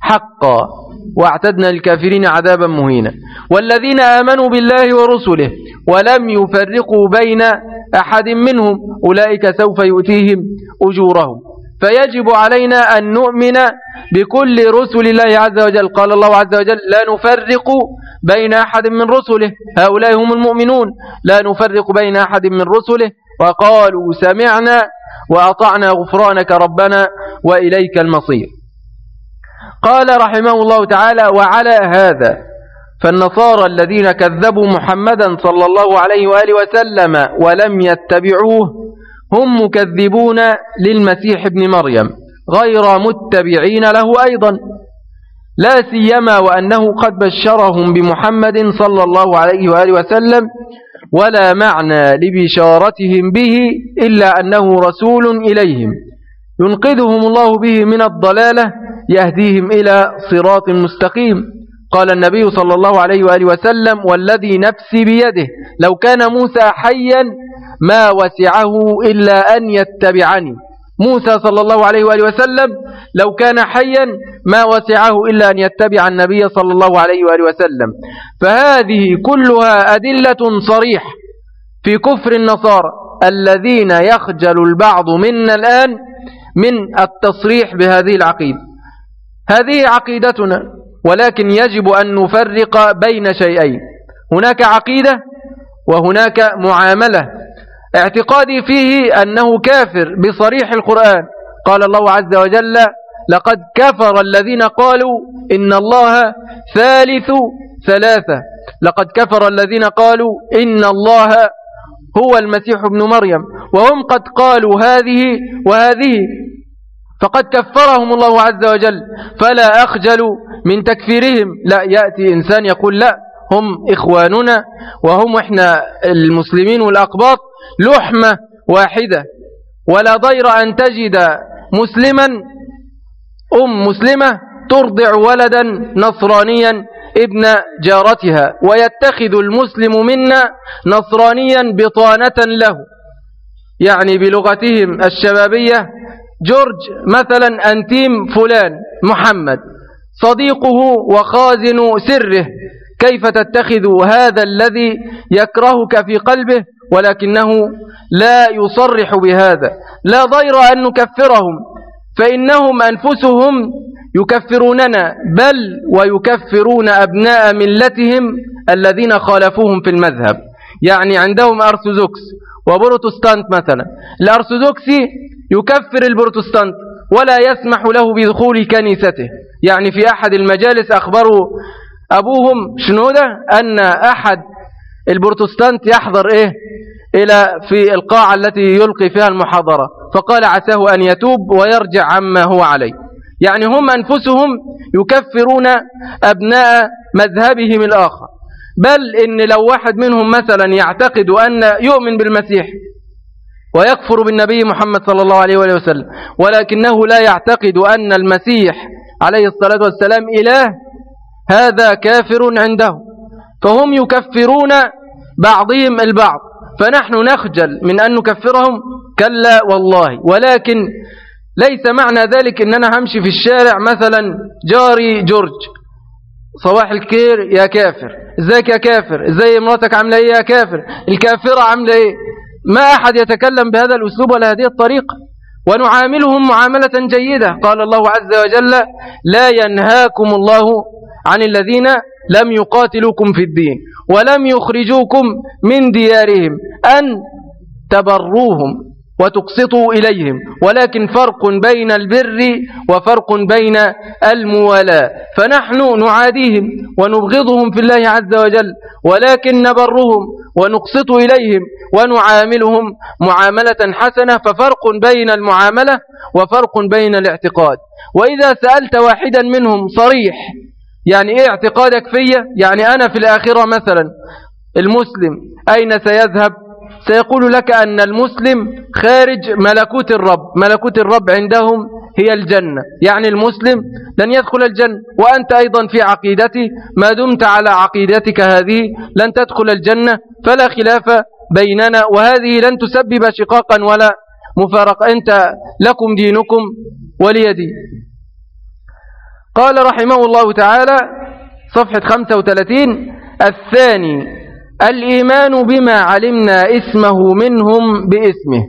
حقا. واعتدنا للكافرين عذابا مهينا. والذين آمنوا بالله ورسله ولم يفرقوا بين أحد منهم أولئك سوف يؤتيهم أجورهم. فيجب علينا أن نؤمن بكل رسل الله عز وجل. قال الله عز وجل لا نفرق بين أحد من رسله. هؤلاء هم المؤمنون. لا نفرق بين أحد من رسله. وقالوا سمعنا وأطعنا غفرانك ربنا وإليك المصير. قال رحمه الله تعالى وعلى هذا فالنصارى الذين كذبوا محمدا صلى الله عليه وآله وسلم ولم يتبعوه هم مكذبون للمسيح ابن مريم غير متبعين له أيضا لا سيما وأنه قد بشرهم بمحمد صلى الله عليه وآله وسلم ولا معنى لبشارتهم به إلا أنه رسول إليهم. ينقذهم الله به من الضلالة يهديهم إلى صراط مستقيم. قال النبي صلى الله عليه وآله وسلم والذي نفسي بيده لو كان موسى حيا ما وسعه إلا أن يتبعني. موسى صلى الله عليه وآله وسلم لو كان حيا ما وسعه إلا أن يتبع النبي صلى الله عليه وآله وسلم. فهذه كلها أدلة صريح في كفر النصارى الذين يخجل البعض منا الآن من التصريح بهذه العقيدة. هذه عقيدتنا ولكن يجب أن نفرق بين شيئين. هناك عقيدة وهناك معاملة. اعتقادي فيه أنه كافر بصريح القرآن. قال الله عز وجل لقد كفر الذين قالوا إن الله ثالث ثلاثة. لقد كفر الذين قالوا إن الله هو المسيح ابن مريم. وهم قد قالوا هذه وهذه. فقد كفرهم الله عز وجل. فلا أخجل من تكفيرهم. لا يأتي إنسان يقول لا. هم إخواننا وهم إحنا المسلمين والأقباط لحمة واحدة. ولا ضير أن تجد مسلما أم مسلمة ترضع ولدا نصرانيا ابن جارتها ويتخذ المسلم منا نصرانيا بطانة له. يعني بلغتهم الشبابية جورج مثلا أنتيم فلان محمد صديقه وخازن سره. كيف تتخذ هذا الذي يكرهك في قلبه ولكنه لا يصرح بهذا؟ لا ضير أن نكفرهم فإنهم أنفسهم يكفروننا بل ويكفرون أبناء ملتهم الذين خالفوهم في المذهب. يعني عندهم أرثوذكس وبروتستانت مثلا. الأرثوذكسي يكفر البروتستانت ولا يسمح له بدخول كنيسته. يعني في أحد المجالس أخبروا أبوهم شنو ده أن أحد البروتستانت يحضر إيه؟ إلى في القاعة التي يلقي فيها المحاضرة. فقال عساه أن يتوب ويرجع عما هو عليه. يعني هم أنفسهم يكفرون أبناء مذهبهم الآخر. بل إن لو واحد منهم مثلا يعتقد أن يؤمن بالمسيح ويكفر بالنبي محمد صلى الله عليه وسلم ولكنه لا يعتقد أن المسيح عليه الصلاة والسلام إله هذا كافر عنده. فهم يكفرون بعضهم البعض. فنحن نخجل من أن نكفرهم. كلا والله. ولكن ليس معنى ذلك أننا همشي في الشارع مثلا جاري جورج. صباح الكير يا كافر. إزيك يا كافر؟ إزاي مراتك عاملة إيه يا كافر؟ الكافرة عاملة إيه؟ ما أحد يتكلم بهذا الأسلوب ولا هذه الطريقة. ونعاملهم معاملة جيدة. قال الله عز وجل لا ينهاكم الله عن الذين لم يقاتلوكم في الدين ولم يخرجوكم من ديارهم أن تبروهم. وتقسطوا إليهم. ولكن فرق بين البر وفرق بين الموالاة. فنحن نعاديهم ونبغضهم في الله عز وجل ولكن نبرهم ونقسط إليهم ونعاملهم معاملة حسنة. ففرق بين المعاملة وفرق بين الاعتقاد. وإذا سألت واحدا منهم صريح يعني إيه اعتقادك فيا؟ يعني أنا في الآخرة مثلا المسلم أين سيذهب؟ سيقول لك أن المسلم خارج ملكوت الرب. ملكوت الرب عندهم هي الجنة. يعني المسلم لن يدخل الجنة. وأنت أيضا في عقيدتي. ما دمت على عقيدتك هذه. لن تدخل الجنة. فلا خلاف بيننا. وهذه لن تسبب شقاقا ولا مفارقة. أنت لكم دينكم ولي دين قال رحمه الله تعالى صفحة 35 الثاني. الإيمان بما علمنا اسمه منهم باسمه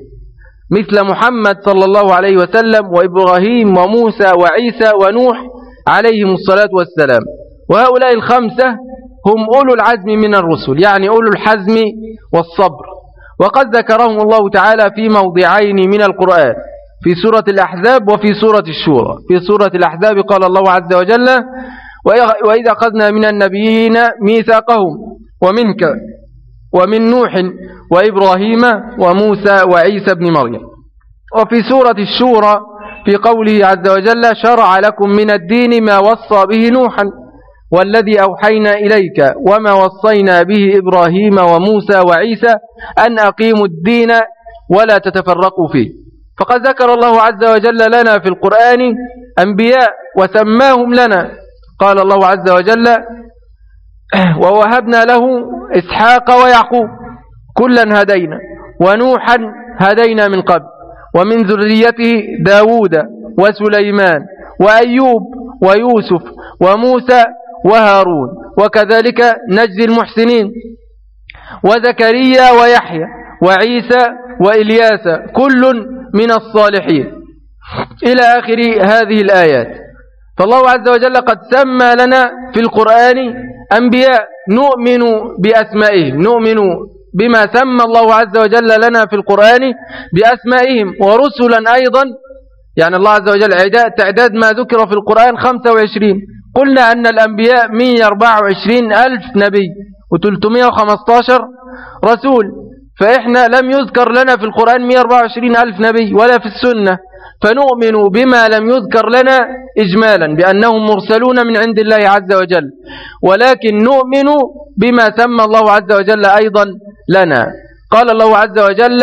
مثل محمد صلى الله عليه وسلم وإبراهيم وموسى وعيسى ونوح عليهم الصلاة والسلام. وهؤلاء الخمسة هم أولو العزم من الرسل يعني أولو الحزم والصبر. وقد ذكرهم الله تعالى في موضعين من القرآن في سورة الأحزاب وفي سورة الشورى. في سورة الأحزاب قال الله عز وجل وإذا أخذنا من النبيين ميثاقهم ومنك ومن نوح وإبراهيم وموسى وعيسى بن مريم. وفي سورة الشورى في قوله عز وجل شرع لكم من الدين ما وصى به نوحا والذي أوحينا إليك وما وصينا به إبراهيم وموسى وعيسى أن أقيموا الدين ولا تتفرقوا فيه. فقد ذكر الله عز وجل لنا في القرآن أنبياء وسماهم لنا. قال الله عز وجل ووهبنا له إسحاق ويعقوب كلا هدينا ونوحا هدينا من قبل ومن ذريته داود وسليمان وأيوب ويوسف وموسى وهارون وكذلك نجزي المحسنين وزكريا ويحيى وعيسى وإلياس كل من الصالحين. إلى آخر هذه الآيات. فالله عز وجل قد سمى لنا في القرآن أنبياء نؤمن بأسمائهم نؤمن بما سمى الله عز وجل لنا في القرآن بأسمائهم ورسلا أيضا. يعني الله عز وجل تعداد ما ذكر في القرآن 25 قلنا أن الأنبياء 124 ألف نبي و315 رسول. فإحنا لم يذكر لنا في القرآن 124 ألف نبي ولا في السنة. فنؤمن بما لم يذكر لنا إجمالا بأنهم مرسلون من عند الله عز وجل. ولكن نؤمن بما سمى الله عز وجل أيضا لنا. قال الله عز وجل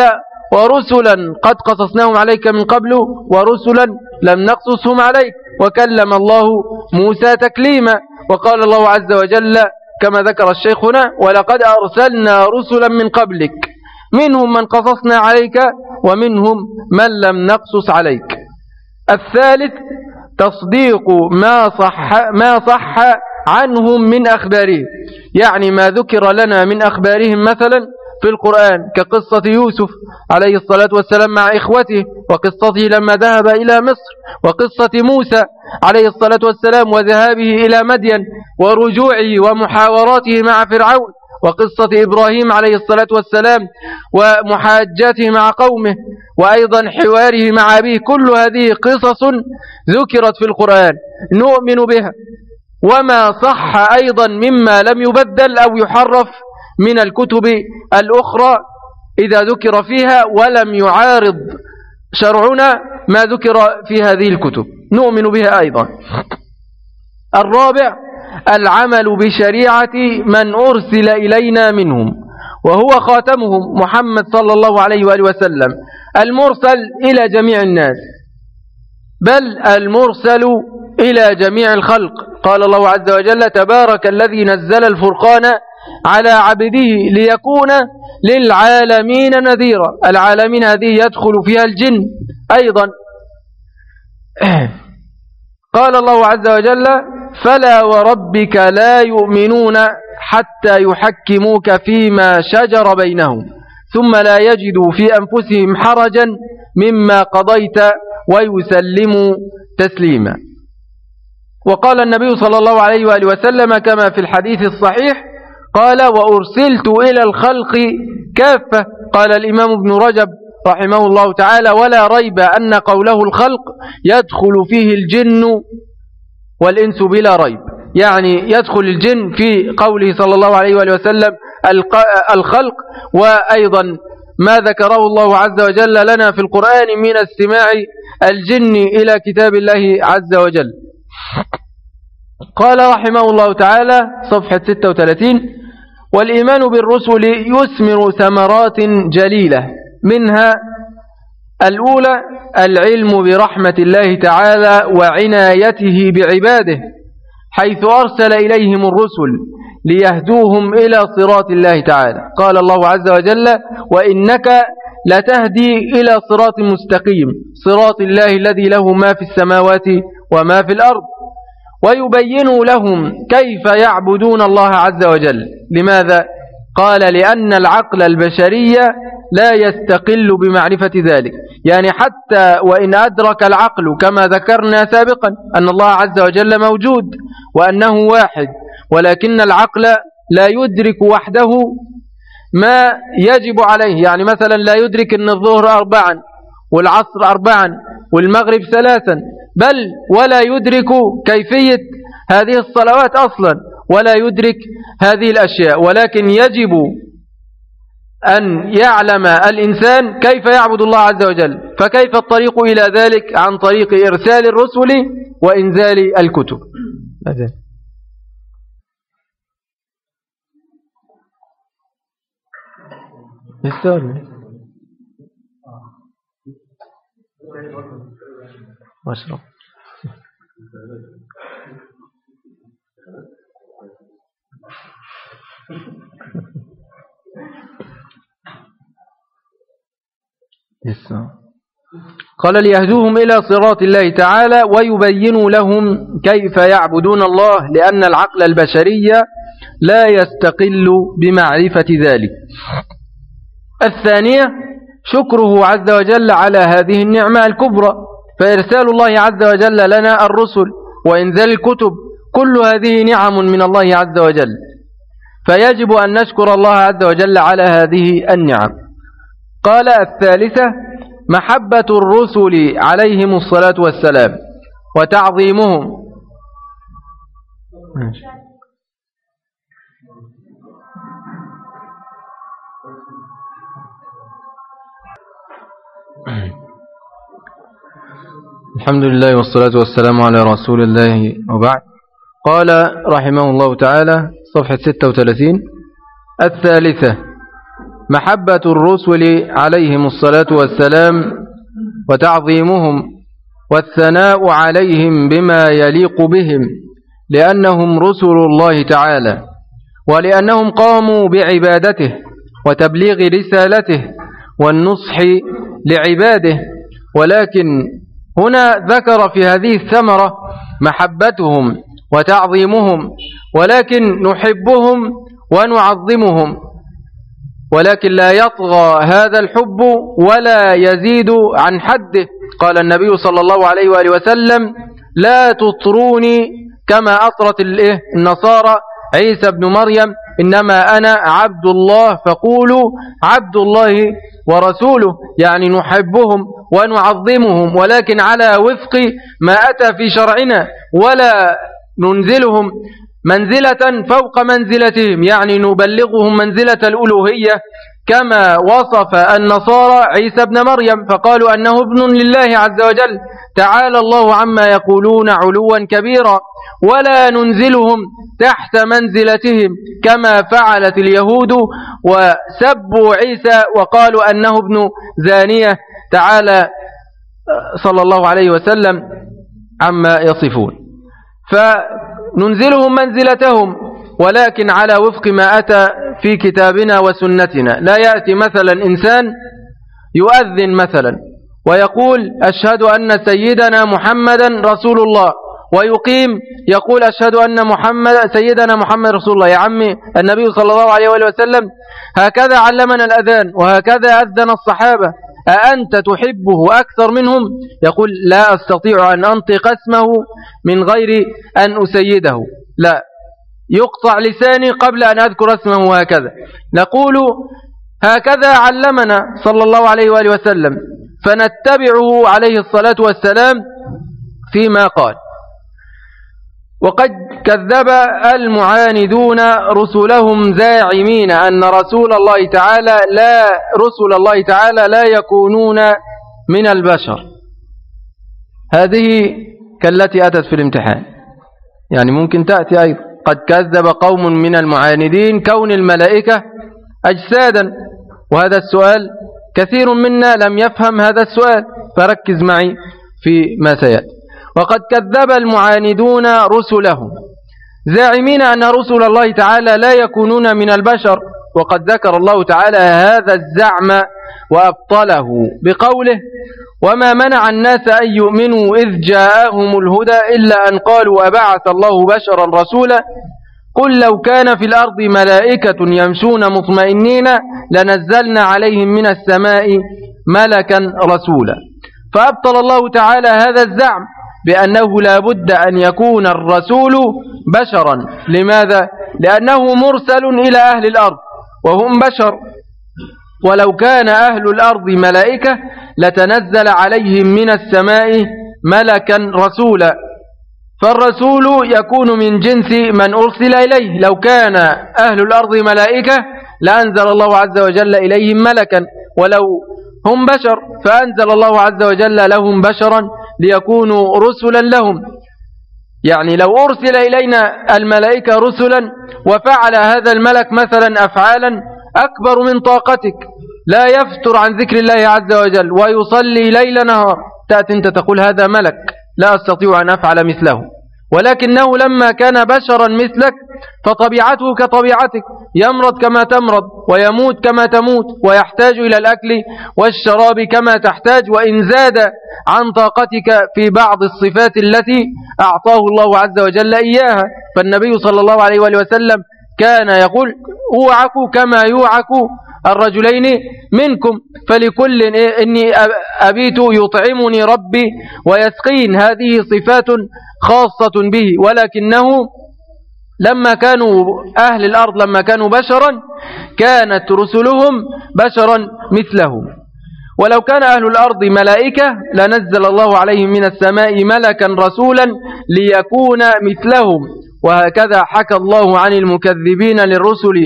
ورسلا قد قصصناهم عليك من قبل ورسلا لم نقصصهم عليك. وكلم الله موسى تكليما. وقال الله عز وجل كما ذكر الشيخ هنا ولقد أرسلنا رسلا من قبلك. منهم من قصصنا عليك ومنهم من لم نقصص عليك. الثالث تصديق ما صح, ما صح عنهم من أخبارهم. يعني ما ذكر لنا من أخبارهم مثلا في القرآن كقصة يوسف عليه الصلاة والسلام مع إخوته وقصته لما ذهب إلى مصر وقصة موسى عليه الصلاة والسلام وذهابه إلى مدين ورجوعه ومحاوراته مع فرعون. وقصة إبراهيم عليه الصلاة والسلام ومحاجاته مع قومه وأيضا حواره مع أبيه كل هذه قصص ذكرت في القرآن نؤمن بها. وما صح أيضا مما لم يبدل أو يحرف من الكتب الأخرى إذا ذكر فيها ولم يعارض شرعنا ما ذكر في هذه الكتب. نؤمن بها أيضا. الرابع العمل بشريعة من أرسل إلينا منهم وهو خاتمهم محمد صلى الله عليه وآله وسلم المرسل إلى جميع الناس بل المرسل إلى جميع الخلق. قال الله عز وجل تبارك الذي نزل الفرقان على عبده ليكون للعالمين نذيرا. العالمين هذه يدخل فيها الجن أيضا. قال الله عز وجل فلا وربك لا يؤمنون حتى يحكموك فيما شجر بينهم ثم لا يجدوا في أنفسهم حرجا مما قضيت ويسلموا تسليما. وقال النبي صلى الله عليه وآله وسلم كما في الحديث الصحيح قال وأرسلت إلى الخلق كافة. قال الإمام ابن رجب رحمه الله تعالى ولا ريب أن قوله الخلق يدخل فيه الجن والإنس بلا ريب. يعني يدخل الجن في قوله صلى الله عليه وآله وسلم الخلق وأيضا ما ذكره الله عز وجل لنا في القرآن من استماع الجن إلى كتاب الله عز وجل. قال رحمه الله تعالى صفحة 36 والإيمان بالرسل يثمر ثمرات جليلة منها الأولى العلم برحمة الله تعالى وعنايته بعباده حيث أرسل إليهم الرسل ليهدوهم إلى صراط الله تعالى قال الله عز وجل وإنك لتهدي إلى صراط مستقيم صراط الله الذي له ما في السماوات وما في الأرض ويبين لهم كيف يعبدون الله عز وجل لماذا؟ قال لأن العقل البشري لا يستقل بمعرفة ذلك. يعني حتى وإن أدرك العقل كما ذكرنا سابقا أن الله عز وجل موجود وأنه واحد ولكن العقل لا يدرك وحده ما يجب عليه. يعني مثلا لا يدرك أن الظهر أربعا والعصر أربعا والمغرب ثلاثا بل ولا يدرك كيفية هذه الصلوات أصلا. ولا يدرك هذه الأشياء ولكن يجب أن يعلم الإنسان كيف يعبد الله عز وجل فكيف الطريق إلى ذلك؟ عن طريق إرسال الرسل وإنزال الكتب. يستوى واشرب قال ليهدوهم إلى صراط الله تعالى ويبينوا لهم كيف يعبدون الله لأن العقل البشري لا يستقل بمعرفة ذلك. الثانية شكره عز وجل على هذه النعمة الكبرى. فإرسال الله عز وجل لنا الرسل وإنزال الكتب كل هذه نعم من الله عز وجل. فيجب أن نشكر الله عز وجل على هذه النعم. قال الثالثة محبة الرسل عليهم الصلاة والسلام وتعظيمهم. الحمد لله والصلاة والسلام على رسول الله وبعد. قال رحمه الله تعالى صفحة 36 الثالثة. محبة الرسل عليهم الصلاة والسلام وتعظيمهم والثناء عليهم بما يليق بهم لأنهم رسل الله تعالى ولأنهم قاموا بعبادته وتبليغ رسالته والنصح لعباده. ولكن هنا ذكر في هذه الثمرة محبتهم وتعظيمهم ولكن نحبهم ونعظمهم. ولكن لا يطغى هذا الحب ولا يزيد عن حده. قال النبي صلى الله عليه وآله وسلم لا تطروني كما أطرت النصارى. عيسى بن مريم إنما أنا عبد الله فقولوا عبد الله ورسوله. يعني نحبهم ونعظمهم ولكن على وفق ما أتى في شرعنا ولا ننزلهم. منزلة فوق منزلتهم يعني نبلغهم منزلة الألوهية كما وصف النصارى عيسى بن مريم فقالوا أنه ابن لله عز وجل تعالى الله عما يقولون علوا كبيرا ولا ننزلهم تحت منزلتهم كما فعلت اليهود وسبوا عيسى وقالوا أنه ابن زانية تعالى صلى الله عليه وسلم عما يصفون. فننزلهم منزلتهم ولكن على وفق ما أتى في كتابنا وسنتنا. لا يأتي مثلا إنسان يؤذن مثلا ويقول أشهد أن سيدنا محمدا رسول الله ويقيم يقول أشهد أن محمد سيدنا محمد رسول الله. يا عمي النبي صلى الله عليه وسلم هكذا علمنا الأذان وهكذا أذن الصحابة. أأنت تحبه أكثر منهم؟ يقول لا أستطيع أن أنطق اسمه من غير أن أسيده. لا يقطع لساني قبل أن أذكر اسمه هكذا نقول هكذا علمنا صلى الله عليه وآله وسلم فنتبعه عليه الصلاة والسلام فيما قال. وقد كذب المعاندون رسلهم زاعمين أن رسول الله تعالى لا رسل الله تعالى لا يكونون من البشر. هذه كالتي أتت في الامتحان. يعني ممكن تأتي أيضا قد كذب قوم من المعاندين كون الملائكة أجسادا. وهذا السؤال كثير منا لم يفهم هذا السؤال. فركز معي في ما سيأتي. وقد كذب المعاندون رسلهم زاعمين أن رسل الله تعالى لا يكونون من البشر وقد ذكر الله تعالى هذا الزعم وأبطله بقوله وما منع الناس أن يؤمنوا إذ جاءهم الهدى إلا أن قالوا أبعث الله بشرا رسولا؟ قل لو كان في الأرض ملائكة يمشون مطمئنين لنزلنا عليهم من السماء ملكا رسولا. فأبطل الله تعالى هذا الزعم بأنه لا بد أن يكون الرسول بشرا. لماذا؟ لأنه مرسل إلى أهل الأرض وهم بشر. ولو كان أهل الأرض ملائكة لتنزل عليهم من السماء ملكا رسولا. فالرسول يكون من جنس من أرسل إليه. لو كان أهل الأرض ملائكة لأنزل الله عز وجل إليهم ملكا. ولو هم بشر فأنزل الله عز وجل لهم بشرا. ليكونوا رسلا لهم. يعني لو أرسل إلينا الملائكة رسلا وفعل هذا الملك مثلا أفعالا أكبر من طاقتك. لا يفتر عن ذكر الله عز وجل ويصلي ليل نهار. تأتي أنت تقول هذا ملك لا أستطيع أن أفعل مثله. ولكنه لما كان بشرا مثلك فطبيعته كطبيعتك يمرض كما تمرض ويموت كما تموت ويحتاج إلى الأكل والشراب كما تحتاج وإن زاد عن طاقتك في بعض الصفات التي أعطاه الله عز وجل إياها. فالنبي صلى الله عليه وسلم كان يقول أوعك كما يوعك الرجلين منكم فلكل إني أبيت يطعمني ربي ويسقين. هذه صفات خاصة به ولكنه لما كانوا أهل الأرض لما كانوا بشرا كانت رسلهم بشرا مثلهم. ولو كان أهل الأرض ملائكة لنزل الله عليهم من السماء ملكا رسولا ليكون مثلهم. وهكذا حكى الله عن المكذبين للرسل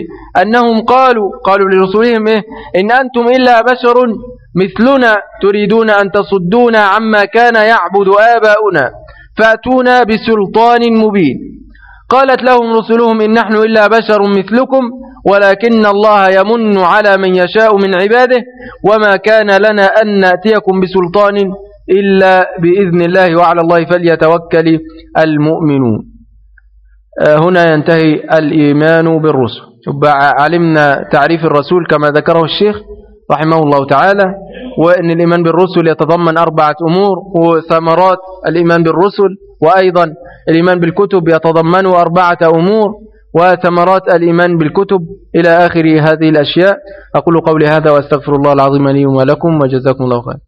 أنهم قالوا قالوا لرسلهم إيه؟ إن أنتم إلا بشر مثلنا تريدون أن تصدونا عما كان يعبد آباؤنا. فأتونا بسلطان مبين. قالت لهم رسلهم إن نحن إلا بشر مثلكم ولكن الله يمن على من يشاء من عباده وما كان لنا أن نأتيكم بسلطان إلا بإذن الله وعلى الله فليتوكل المؤمنون. هنا ينتهي الإيمان بالرسل. علمنا تعريف الرسول كما ذكره الشيخ. رحمه الله تعالى وأن الإيمان بالرسل يتضمن أربعة أمور وثمرات الإيمان بالرسل وأيضا الإيمان بالكتب يتضمن أربعة أمور وثمرات الإيمان بالكتب إلى آخر هذه الأشياء. أقول قولي هذا وأستغفر الله العظيم لي ولكم وجزاكم الله خير